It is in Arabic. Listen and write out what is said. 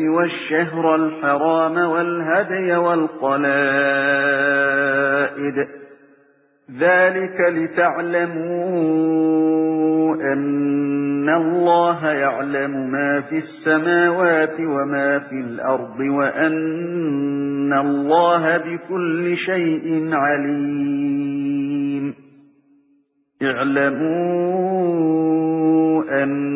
وَالشَّهْرَ الْحَرَامَ وَالْهَدْيَ وَالْقَلَائِدَ. ذَلِكَ لِتَعْلَمُوا أَنَّ اللَّهَ يَعْلَمُ مَا فِي السَّمَاوَاتِ وَمَا فِي الْأَرْضِ وَأَنَّ اللَّهَ بِكُلِّ شَيْءٍ عَلِيمٌ. اعْلَمُوا أَنَّ